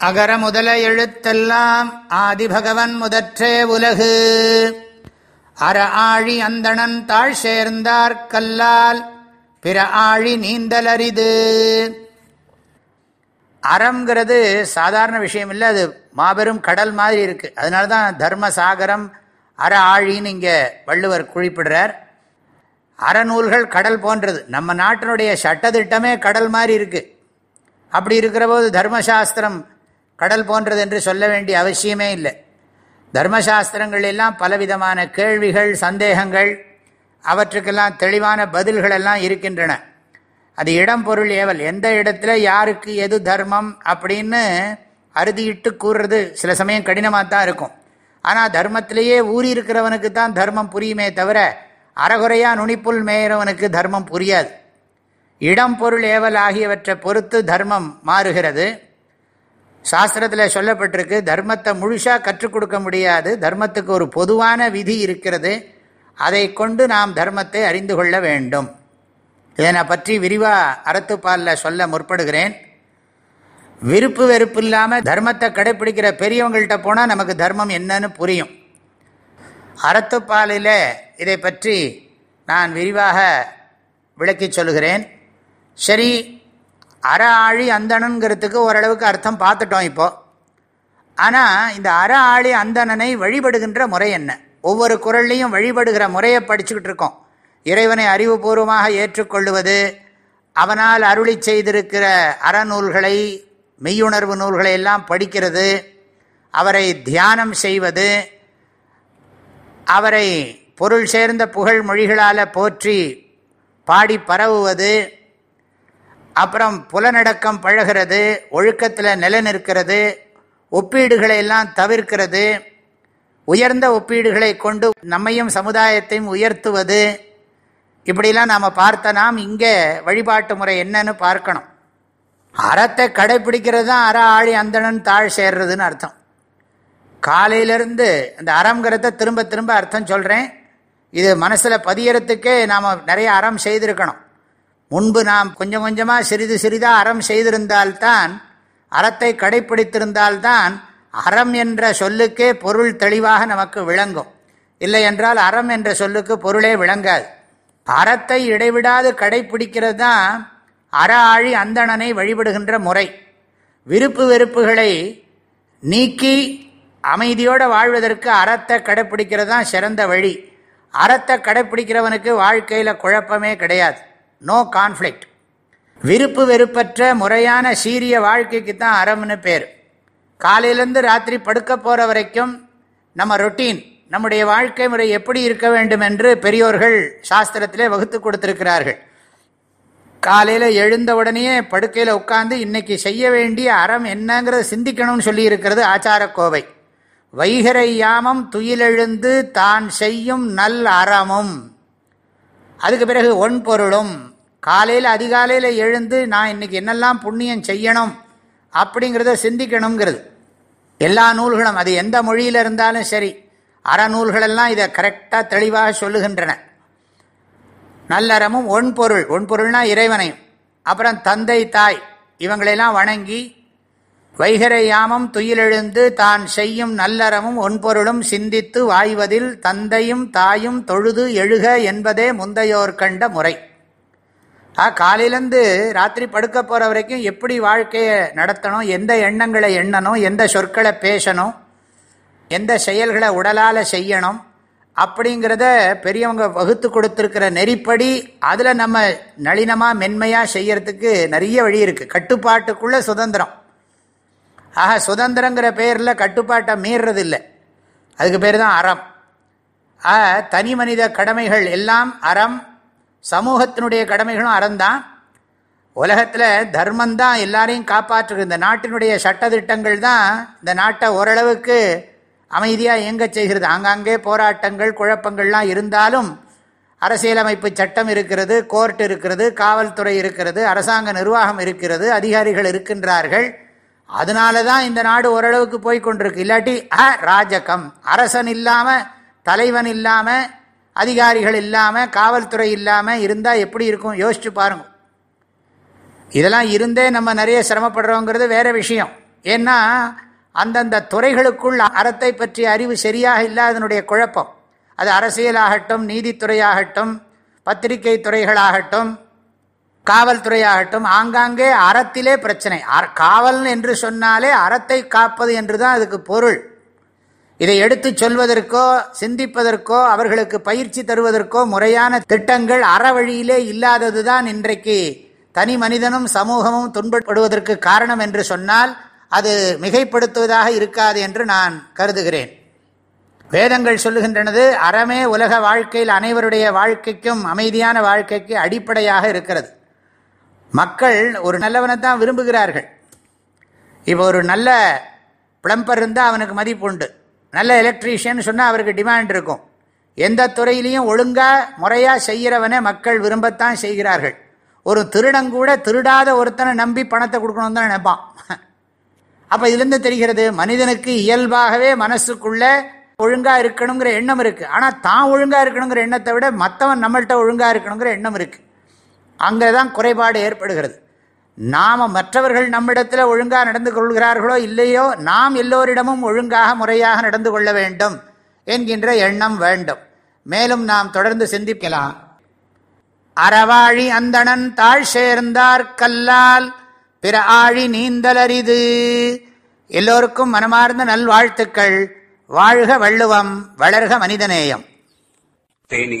அகர முதல எழுத்தெல்லாம் ஆதிபகவன் முதற்றே உலகு. அற ஆழி அந்தணன் தாழ் சேர்ந்தார் கல்லால் பிற ஆழி நீந்தலரிது. அறம்ங்கிறது சாதாரண விஷயம் இல்லை அது மாபெரும் கடல் மாதிரி இருக்கு. அதனால தான் தர்மசாகரம் அற ஆழின்னு இங்கே வள்ளுவர் குறிப்பிடுறார். அறநூல்கள் கடல் போன்றது. நம்ம நாட்டினுடைய சட்டத்திட்டமே கடல் மாதிரி இருக்கு. அப்படி இருக்கிற போது தர்மசாஸ்திரம் கடல் போன்றது என்று சொல்ல வேண்டிய அவசியமே இல்லை. தர்மசாஸ்திரங்கள் எல்லாம் பலவிதமான கேள்விகள் சந்தேகங்கள் அவற்றுக்கெல்லாம் தெளிவான பதில்கள் எல்லாம் இருக்கின்றன. அது இடம் பொருள் ஏவல். எந்த இடத்துல யாருக்கு எது தர்மம் அப்படின்னு அறுதியிட்டு கூறுறது சில சமயம் கடினமாக தான் இருக்கும். ஆனால் தர்மத்திலேயே ஊறி இருக்கிறவனுக்கு தான் தர்மம் புரியுமே தவிர அறகுறையா நுனிப்புல் மேயறவனுக்கு தர்மம் புரியாது. இடம் பொருள் ஏவல் ஆகியவற்றை பொறுத்து தர்மம் மாறுகிறது. சாஸ்திரத்தில் சொல்லப்பட்டிருக்கு தர்மத்தை முழுசாக கற்றுக் கொடுக்க முடியாது. தர்மத்துக்கு ஒரு பொதுவான விதி இருக்கிறது. அதை கொண்டு நாம் தர்மத்தை அறிந்து கொள்ள வேண்டும். இதனை பற்றி விரிவாக அறத்துப்பாலில் சொல்ல முற்படுகிறேன். விருப்பு வெறுப்பு இல்லாமல் தர்மத்தை கடைப்பிடிக்கிற பெரியவங்கள்ட்ட போனால் நமக்கு தர்மம் என்னன்னு புரியும். அறத்துப்பாலில் இதை பற்றி நான் விரிவாக விளக்கி சொல்கிறேன் சரி அற ஆழி அந்தணனுங்கிறதுக்கு ஓரளவுக்கு அர்த்தம் பார்த்துட்டோம் இப்போது ஆனால் இந்த அற ஆழி அந்தணனை வழிபடுகின்ற முறை என்ன? ஒவ்வொரு குரல்லையும் வழிபடுகிற முறையை படிச்சுக்கிட்டு இருக்கோம். இறைவனை அறிவுபூர்வமாக ஏற்றுக்கொள்வது அவனால் அருளி செய்திருக்கிற அறநூல்களை மெய்யுணர்வு நூல்களை எல்லாம் படிக்கிறது அவரை தியானம் செய்வது அவரை பொருள் சேர்ந்த புகழ் மொழிகளால் போற்றி பாடி பரவுவது அப்புறம் புலநடக்கம் பழகிறது ஒழுக்கத்தில் நிலநிற்கிறது ஒப்பீடுகளை எல்லாம் தவிர்க்கிறது. உயர்ந்த ஒப்பீடுகளை கொண்டு நம்மையும் சமுதாயத்தையும் உயர்த்துவது. இப்படிலாம் நாம் பார்த்த நாம் இங்கே வழிபாட்டு முறை என்னன்னு பார்க்கணும். அறத்தை கடைப்பிடிக்கிறது தான் அற ஆழி அந்தணன் தாழ் சேர்றதுன்னு அர்த்தம். காலையிலேருந்து அந்த அறங்கிறத திரும்ப திரும்ப அர்த்தம் சொல்கிறேன் இது மனசில் பதியறதுக்கே நாம் நிறைய அறம் செய்திருக்கணும். முன்பு நாம் கொஞ்சம் கொஞ்சமாக சிறிது சிறிதாக அறம் செய்திருந்தால்தான் அறத்தை கடைப்பிடித்திருந்தால்தான் அறம் என்ற சொல்லுக்கே பொருள் தெளிவாக நமக்கு விளங்கும். இல்லை என்றால் அறம் என்ற சொல்லுக்கு பொருளே விளங்காது. அறத்தை இடைவிடாது கடைப்பிடிக்கிறது தான் அற ஆழி அந்தணனை வழிபடுகின்ற முறை. விருப்பு வெறுப்புகளை நீக்கி அமைதியோடு வாழ்வதற்கு அறத்தை கடைப்பிடிக்கிறது தான் சிறந்த வழி. அறத்தை கடைப்பிடிக்கிறவனுக்கு வாழ்க்கையில் குழப்பமே கிடையாது. நோ கான்ஃப்ளிக்ட் விருப்பு வெறுப்பற்ற முறையான சீரிய வாழ்க்கைக்கு தான் அறம்னு பேர். காலையிலேருந்து ராத்திரி படுக்க போகிற வரைக்கும் நம்ம ரொட்டீன் நம்முடைய வாழ்க்கை முறை எப்படி இருக்க வேண்டும் என்று பெரியோர்கள் சாஸ்திரத்திலே வகுத்து கொடுத்திருக்கிறார்கள். காலையில் எழுந்த உடனே படுக்கையில் உட்காந்து இன்னைக்கு செய்ய வேண்டிய அறம் என்னங்கிறத சிந்திக்கணும்னு சொல்லியிருக்கிறது ஆச்சாரக்கோவை வைகரை யாமம் துயிலெழுந்து தான் செய்யும் நல் அறமும். அதுக்கு பிறகு ஒன் பொருளும் காலையில் அதிகாலையில் எழுந்து நான் இன்னைக்கு என்னெல்லாம் புண்ணியம் செய்யணும் அப்படிங்கிறத சிந்திக்கணுங்கிறது. எல்லா நூல்களும் அது எந்த மொழியில் இருந்தாலும் சரி அறநூல்களெல்லாம் இதை கரெக்டாக தெளிவாக சொல்லுகின்றன. நல்லறமும் ஒன்பொருள் ஒன்பொருள்னா இறைவனையும். அப்புறம் தந்தை தாய் இவங்களெல்லாம் வணங்கி வைகரை யாமம் துயிலெழுந்து தான் செய்யும் நல்லறமும் ஒன்பொருளும் சிந்தித்து வாய்வதில் தந்தையும் தாயும் தொழுது எழுக என்பதே முந்தையோர் கண்ட முறை. ஆ காலையிலேருந்து ராத்திரி படுக்க போகிற வரைக்கும் எப்படி வாழ்க்கையை நடத்தணும் எந்த எண்ணங்களை எண்ணணும் எந்த சொற்களை பேசணும் எந்த செயல்களை உடலால் செய்யணும் அப்படிங்கிறத பெரியவங்க வகுத்து கொடுத்துருக்கிற நெறிப்படி அதில் நம்ம நளினமாக மென்மையாக செய்யறதுக்கு நிறைய வழி இருக்குது கட்டுப்பாட்டுக்குள்ளே சுதந்திரம். ஆக சுதந்திரங்கிற பேரில் கட்டுப்பாட்டை மீறுறது இல்லை அதுக்கு பேர் தான் அறம். ஆக தனி மனித கடமைகள் எல்லாம் அறம். சமூகத்தினுடைய கடமைகளும் அறம்தான். உலகத்தில் தர்மந்தான் எல்லாரையும் காப்பாற்றுது. இந்த நாட்டினுடைய சட்டத்திட்டங்கள் தான் இந்த நாட்டை ஓரளவுக்கு அமைதியாக இயங்க செய்கிறது. ஆங்காங்கே போராட்டங்கள் குழப்பங்கள்லாம் இருந்தாலும் அரசியலமைப்பு சட்டம் இருக்கிறது கோர்ட் இருக்கிறது காவல்துறை இருக்கிறது அரசாங்க நிர்வாகம் இருக்கிறது அதிகாரிகள் இருக்கின்றார்கள். அதனால தான் இந்த நாடு ஓரளவுக்கு போய்கொண்டிருக்கு இல்லாட்டி அ ராஜகம். அரசன் இல்லாமல் தலைவன் இல்லாமல் அதிகாரிகள் இல்லாமல் காவல்துறை இல்லாமல் இருந்தால் எப்படி இருக்கும்? யோசிச்சு பாருங்க. இதெல்லாம் இருந்தே நம்ம நிறைய சிரமப்படுறோங்கிறது வேறு விஷயம். ஏன்னா அந்தந்த துறைகளுக்குள் அறத்தை பற்றிய அறிவு சரியாக இல்லாதனுடைய குழப்பம். அது அரசியலாகட்டும் நீதித்துறையாகட்டும் பத்திரிகை துறைகளாகட்டும் காவல்துறையாகட்டும் ஆங்காங்கே அறத்திலே பிரச்சனை. காவல் என்று சொன்னாலே அறத்தை காப்பது என்று தான் அதுக்கு பொருள். இதை எடுத்து சொல்வதற்கோ சிந்திப்பதற்கோ அவர்களுக்கு பயிற்சி தருவதற்கோ முறையான திட்டங்கள் அற வழியிலே இல்லாததுதான் இன்றைக்கு தனி மனிதனும் சமூகமும் துன்பப்படுவதற்கு காரணம் என்று சொன்னால் அது மிகைப்படுத்துவதாக இருக்காது என்று நான் கருதுகிறேன். வேதங்கள் சொல்லுகின்றனது அறமே உலக வாழ்க்கையில் அனைவருடைய வாழ்க்கைக்கும் அமைதியான வாழ்க்கைக்கு அடிப்படையாக இருக்கிறது. மக்கள் ஒரு நல்லவனை தான் விரும்புகிறார்கள். இப்போ ஒரு நல்ல பிளம்பர் இருந்தால் அவனுக்கு மதிப்பு உண்டு. நல்ல எலக்ட்ரீஷியன் சொன்னால் அவருக்கு டிமாண்ட் இருக்கும். எந்த துறையிலையும் ஒழுங்காக முறையாக செய்கிறவனை மக்கள் விரும்பத்தான் செய்கிறார்கள். ஒரு திருடங்கூட திருடாத ஒருத்தனை நம்பி பணத்தை கொடுக்கணும் தான் நினைப்பான். அப்போ இதுலேருந்து தெரிகிறது மனிதனுக்கு இயல்பாகவே மனசுக்குள்ளே ஒழுங்காக இருக்கணுங்கிற எண்ணம் இருக்குது ஆனால் தான் ஒழுங்காக இருக்கணுங்கிற எண்ணத்தை விட மற்றவன் நம்மள்கிட்ட ஒழுங்காக இருக்கணுங்கிற எண்ணம் இருக்குது அங்கே தான் குறைபாடு ஏற்படுகிறது. நாம் மற்றவர்கள் நம்மிடத்தில் ஒழுங்காக நடந்து கொள்கிறார்களோ இல்லையோ நாம் எல்லோரிடமும் ஒழுங்காக முறையாக நடந்து கொள்ள வேண்டும் என்கின்ற எண்ணம் வேண்டும். மேலும் நாம் தொடர்ந்து சிந்திக்கலாம். அறவாழி அந்தணன் தாழ் சேர்ந்தார் கல்லால் பிற ஆழி நீந்தலரிது. எல்லோருக்கும் மனமார்ந்த நல்வாழ்த்துக்கள். வாழ்க வள்ளுவம் வளர்க மனிதநேயம். தேனி